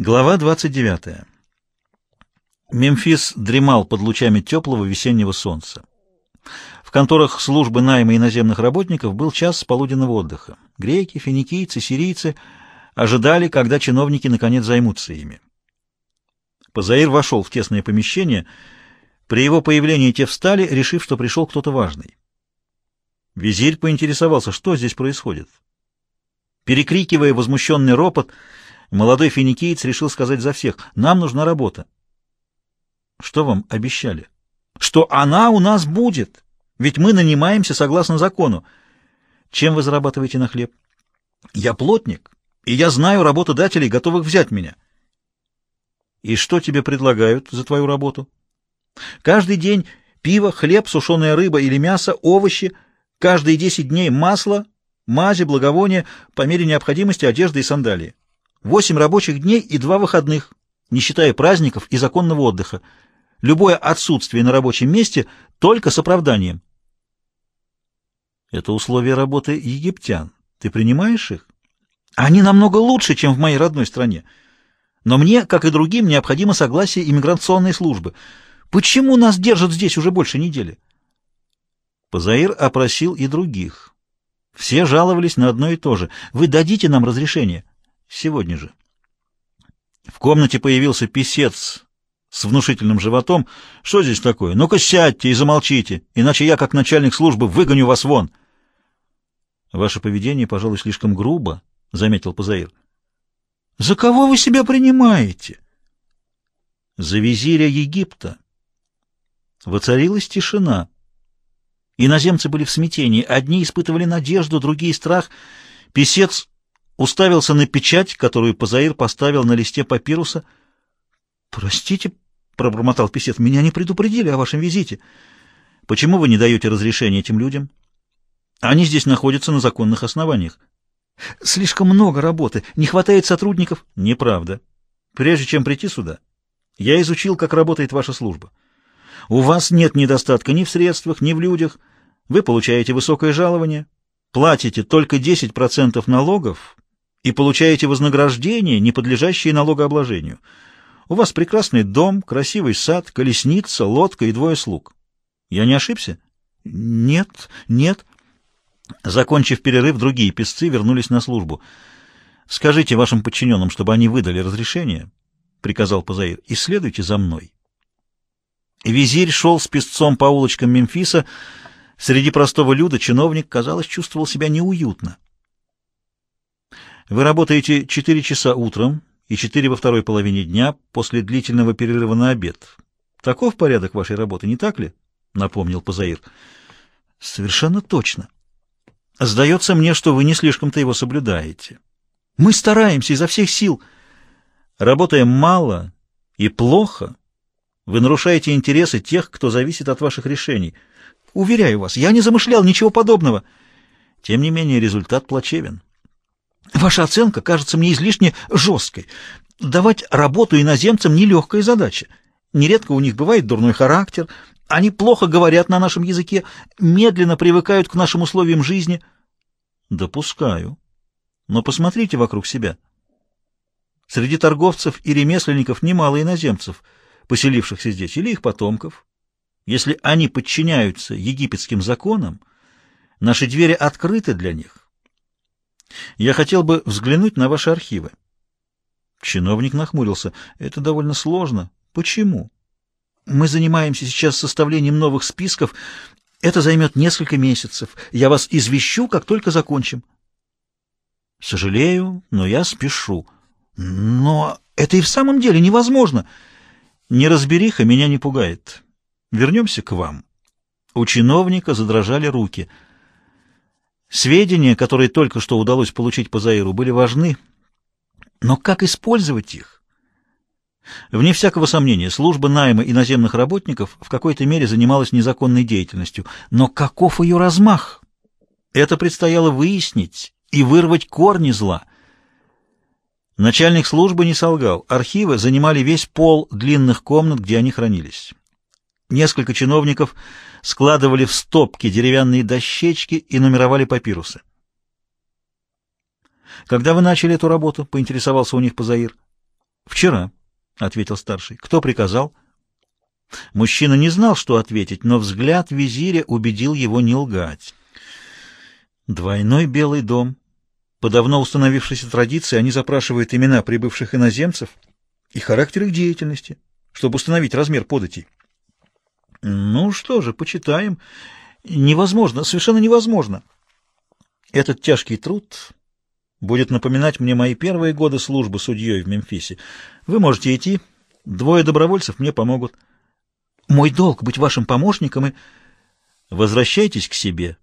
Глава 29. Мемфис дремал под лучами теплого весеннего солнца. В конторах службы найма иноземных работников был час полуденного отдыха. Греки, финикийцы, сирийцы ожидали, когда чиновники наконец займутся ими. Позаир вошел в тесное помещение. При его появлении те встали, решив, что пришел кто-то важный. Визирь поинтересовался, что здесь происходит. Перекрикивая возмущенный ропот, Молодой финикиец решил сказать за всех, нам нужна работа. Что вам обещали? Что она у нас будет, ведь мы нанимаемся согласно закону. Чем вы зарабатываете на хлеб? Я плотник, и я знаю работодателей, готовых взять меня. И что тебе предлагают за твою работу? Каждый день пиво, хлеб, сушеная рыба или мясо, овощи, каждые десять дней масло, мази, благовония, по мере необходимости одежда и сандалии. Восемь рабочих дней и два выходных, не считая праздников и законного отдыха. Любое отсутствие на рабочем месте только с оправданием. Это условия работы египтян. Ты принимаешь их? Они намного лучше, чем в моей родной стране. Но мне, как и другим, необходимо согласие иммиграционной службы. Почему нас держат здесь уже больше недели? Позаир опросил и других. Все жаловались на одно и то же. Вы дадите нам разрешение? Сегодня же. В комнате появился писец с внушительным животом. Что здесь такое? Ну-ка сядьте и замолчите, иначе я, как начальник службы, выгоню вас вон. Ваше поведение, пожалуй, слишком грубо, — заметил Пазаир. За кого вы себя принимаете? За визиря Египта. Воцарилась тишина. Иноземцы были в смятении. Одни испытывали надежду, другие — страх. Песец уставился на печать, которую Пазаир поставил на листе папируса. «Простите», — пробормотал писец, — «меня не предупредили о вашем визите. Почему вы не даете разрешения этим людям? Они здесь находятся на законных основаниях. Слишком много работы, не хватает сотрудников». «Неправда. Прежде чем прийти сюда, я изучил, как работает ваша служба. У вас нет недостатка ни в средствах, ни в людях. Вы получаете высокое жалование, платите только 10% налогов и получаете вознаграждение, не подлежащее налогообложению. У вас прекрасный дом, красивый сад, колесница, лодка и двое слуг. Я не ошибся? Нет, нет. Закончив перерыв, другие песцы вернулись на службу. Скажите вашим подчиненным, чтобы они выдали разрешение, — приказал Пазаир, — и следуйте за мной. Визирь шел с песцом по улочкам Мемфиса. Среди простого люда чиновник, казалось, чувствовал себя неуютно. Вы работаете 4 часа утром и 4 во второй половине дня после длительного перерыва на обед. Таков порядок вашей работы, не так ли? Напомнил Пазаир. Совершенно точно. Сдается мне, что вы не слишком-то его соблюдаете. Мы стараемся изо всех сил. Работая мало и плохо, вы нарушаете интересы тех, кто зависит от ваших решений. Уверяю вас, я не замышлял ничего подобного. Тем не менее, результат плачевен. Ваша оценка кажется мне излишне жесткой. Давать работу иноземцам нелегкая задача. Нередко у них бывает дурной характер, они плохо говорят на нашем языке, медленно привыкают к нашим условиям жизни. Допускаю. Но посмотрите вокруг себя. Среди торговцев и ремесленников немало иноземцев, поселившихся здесь, или их потомков. Если они подчиняются египетским законам, наши двери открыты для них. Я хотел бы взглянуть на ваши архивы. Чиновник нахмурился. Это довольно сложно. Почему? Мы занимаемся сейчас составлением новых списков. Это займет несколько месяцев. Я вас извещу, как только закончим. Сожалею, но я спешу. Но это и в самом деле невозможно. Неразбериха меня не пугает. Вернемся к вам. У чиновника задрожали руки — Сведения, которые только что удалось получить по Заиру, были важны, но как использовать их? Вне всякого сомнения, служба найма иноземных работников в какой-то мере занималась незаконной деятельностью, но каков ее размах? Это предстояло выяснить и вырвать корни зла. Начальник службы не солгал. Архивы занимали весь пол длинных комнат, где они хранились. Несколько чиновников складывали в стопки деревянные дощечки и нумеровали папирусы. «Когда вы начали эту работу?» — поинтересовался у них Пазаир. Вчера, — ответил старший. Кто приказал? Мужчина не знал, что ответить, но взгляд визиря убедил его не лгать. Двойной белый дом. По давно установившейся традиции они запрашивают имена прибывших иноземцев и характер их деятельности, чтобы установить размер податей. Ну что же, почитаем. Невозможно, совершенно невозможно. Этот тяжкий труд будет напоминать мне мои первые годы службы судьей в Мемфисе. Вы можете идти, двое добровольцев мне помогут. Мой долг — быть вашим помощником и... Возвращайтесь к себе.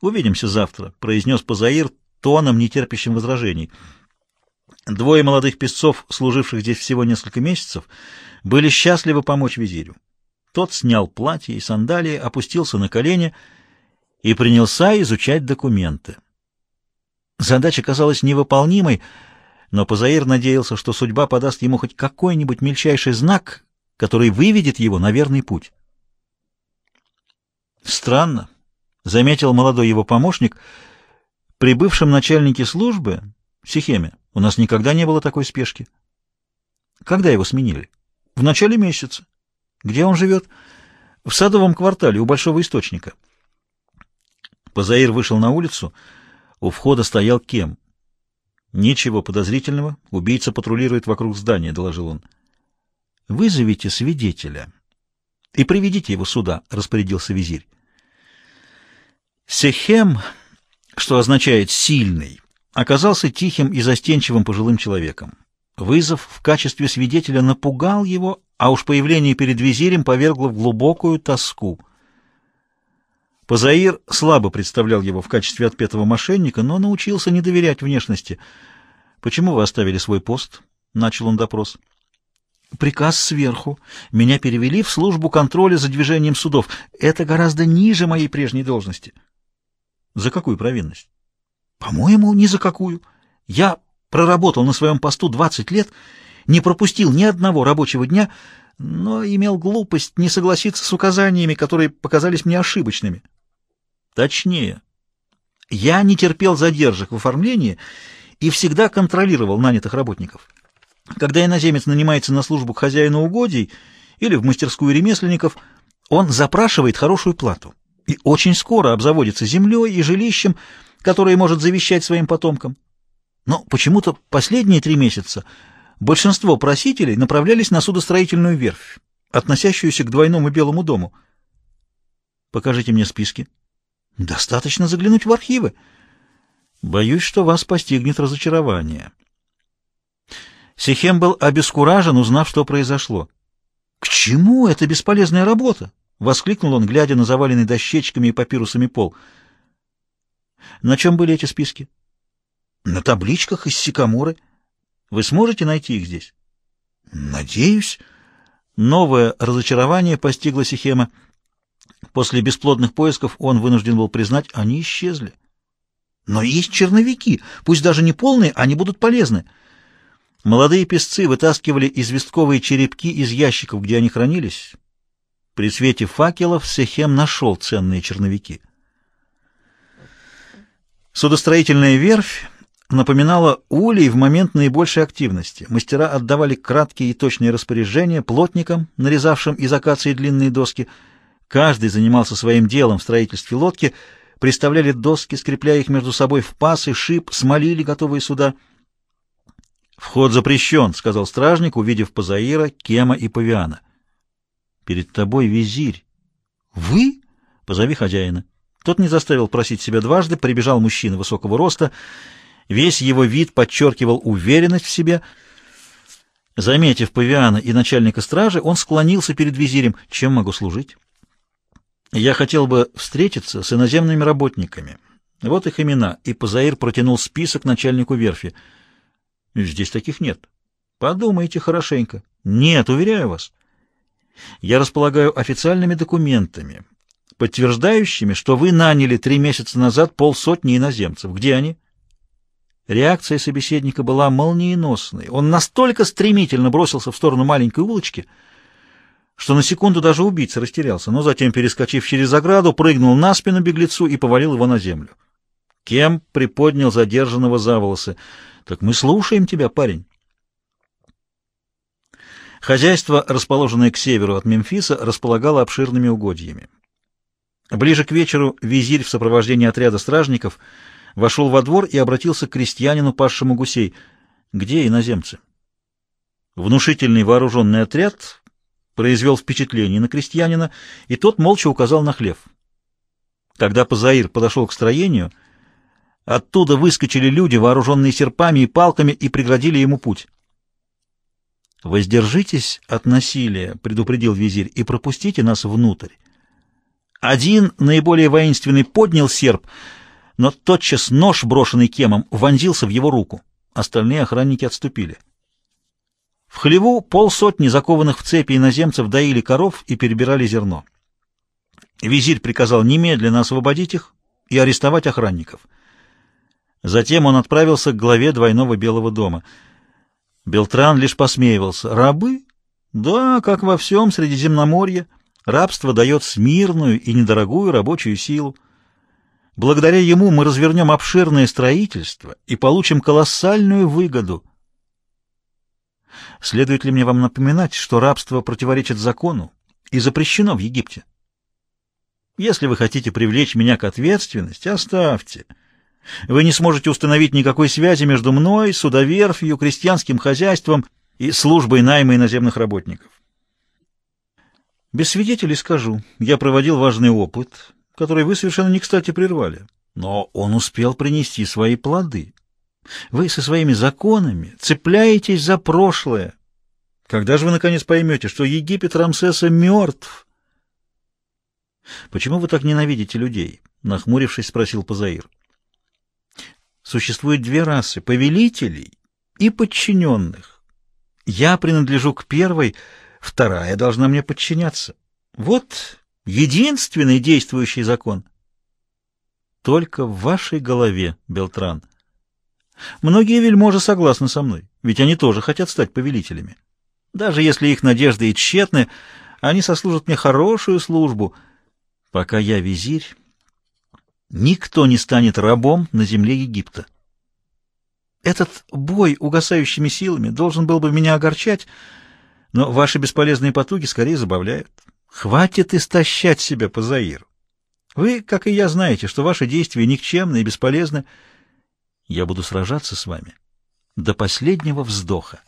Увидимся завтра, — произнес Пазаир тоном, нетерпящим возражений. Двое молодых песцов, служивших здесь всего несколько месяцев, были счастливы помочь визирю. Тот снял платье и сандалии, опустился на колени и принялся изучать документы. Задача казалась невыполнимой, но Пазаир надеялся, что судьба подаст ему хоть какой-нибудь мельчайший знак, который выведет его на верный путь. Странно, — заметил молодой его помощник, — при бывшем начальнике службы, Сихеме, у нас никогда не было такой спешки. Когда его сменили? В начале месяца. Где он живет? В садовом квартале у Большого Источника. Позаир вышел на улицу. У входа стоял Кем. «Ничего подозрительного. Убийца патрулирует вокруг здания», — доложил он. «Вызовите свидетеля и приведите его сюда», — распорядился визирь. Сехем, что означает «сильный», оказался тихим и застенчивым пожилым человеком. Вызов в качестве свидетеля напугал его, а уж появление перед визирем повергло в глубокую тоску. Позаир слабо представлял его в качестве отпетого мошенника, но научился не доверять внешности. «Почему вы оставили свой пост?» — начал он допрос. «Приказ сверху. Меня перевели в службу контроля за движением судов. Это гораздо ниже моей прежней должности». «За какую провинность?» «По-моему, ни за какую. Я проработал на своем посту 20 лет, не пропустил ни одного рабочего дня, но имел глупость не согласиться с указаниями, которые показались мне ошибочными. Точнее, я не терпел задержек в оформлении и всегда контролировал нанятых работников. Когда иноземец нанимается на службу к хозяину угодий или в мастерскую ремесленников, он запрашивает хорошую плату и очень скоро обзаводится землей и жилищем, которое может завещать своим потомкам. Но почему-то последние три месяца большинство просителей направлялись на судостроительную верфь, относящуюся к двойному Белому дому. Покажите мне списки. Достаточно заглянуть в архивы. Боюсь, что вас постигнет разочарование. Сихем был обескуражен, узнав, что произошло. — К чему эта бесполезная работа? — воскликнул он, глядя на заваленный дощечками и папирусами пол. — На чем были эти списки? — на табличках из сикаморы. Вы сможете найти их здесь? Надеюсь. Новое разочарование постигло Сихема. После бесплодных поисков он вынужден был признать, они исчезли. Но есть черновики, пусть даже не полные, они будут полезны. Молодые песцы вытаскивали известковые черепки из ящиков, где они хранились. При свете факелов Сехем нашел ценные черновики. Судостроительная верфь напоминала улей в момент наибольшей активности. Мастера отдавали краткие и точные распоряжения плотникам, нарезавшим из акации длинные доски. Каждый занимался своим делом в строительстве лодки, приставляли доски, скрепляя их между собой в пасы, шип, смолили готовые суда. «Вход запрещен», — сказал стражник, увидев Пазаира, Кема и Павиана. «Перед тобой визирь». «Вы?» — позови хозяина. Тот не заставил просить себя дважды, прибежал мужчина высокого роста — Весь его вид подчеркивал уверенность в себе. Заметив Павиана и начальника стражи, он склонился перед визирем. «Чем могу служить?» «Я хотел бы встретиться с иноземными работниками. Вот их имена». И Пазаир протянул список начальнику верфи. «Здесь таких нет». «Подумайте хорошенько». «Нет, уверяю вас. Я располагаю официальными документами, подтверждающими, что вы наняли три месяца назад полсотни иноземцев. Где они?» Реакция собеседника была молниеносной. Он настолько стремительно бросился в сторону маленькой улочки, что на секунду даже убийца растерялся, но затем, перескочив через ограду, прыгнул на спину беглецу и повалил его на землю. Кем приподнял задержанного за волосы. «Так мы слушаем тебя, парень». Хозяйство, расположенное к северу от Мемфиса, располагало обширными угодьями. Ближе к вечеру визирь в сопровождении отряда стражников вошел во двор и обратился к крестьянину, пасшему гусей. «Где иноземцы?» Внушительный вооруженный отряд произвел впечатление на крестьянина, и тот молча указал на хлев. Когда Пазаир подошел к строению, оттуда выскочили люди, вооруженные серпами и палками, и преградили ему путь. «Воздержитесь от насилия», — предупредил визирь, — «и пропустите нас внутрь». Один, наиболее воинственный, поднял серп, но тотчас нож, брошенный кемом, вонзился в его руку. Остальные охранники отступили. В хлеву полсотни закованных в цепи иноземцев доили коров и перебирали зерно. Визирь приказал немедленно освободить их и арестовать охранников. Затем он отправился к главе двойного Белого дома. Белтран лишь посмеивался. «Рабы? Да, как во всем Средиземноморье. Рабство дает смирную и недорогую рабочую силу. Благодаря ему мы развернем обширное строительство и получим колоссальную выгоду. Следует ли мне вам напоминать, что рабство противоречит закону и запрещено в Египте? Если вы хотите привлечь меня к ответственности, оставьте. Вы не сможете установить никакой связи между мной, судоверфью, крестьянским хозяйством и службой найма иноземных работников. Без свидетелей скажу, я проводил важный опыт, который вы совершенно не кстати прервали, но он успел принести свои плоды. Вы со своими законами цепляетесь за прошлое. Когда же вы, наконец, поймете, что Египет Рамсеса мертв? Почему вы так ненавидите людей? Нахмурившись, спросил Пазаир. Существует две расы — повелителей и подчиненных. Я принадлежу к первой, вторая должна мне подчиняться. Вот единственный действующий закон. Только в вашей голове, Белтран. Многие вельможи согласны со мной, ведь они тоже хотят стать повелителями. Даже если их надежды и тщетны, они сослужат мне хорошую службу. Пока я визирь, никто не станет рабом на земле Египта. Этот бой угасающими силами должен был бы меня огорчать, но ваши бесполезные потуги скорее забавляют. Хватит истощать себя по Заиру. Вы, как и я, знаете, что ваши действия никчемны и бесполезны. Я буду сражаться с вами до последнего вздоха.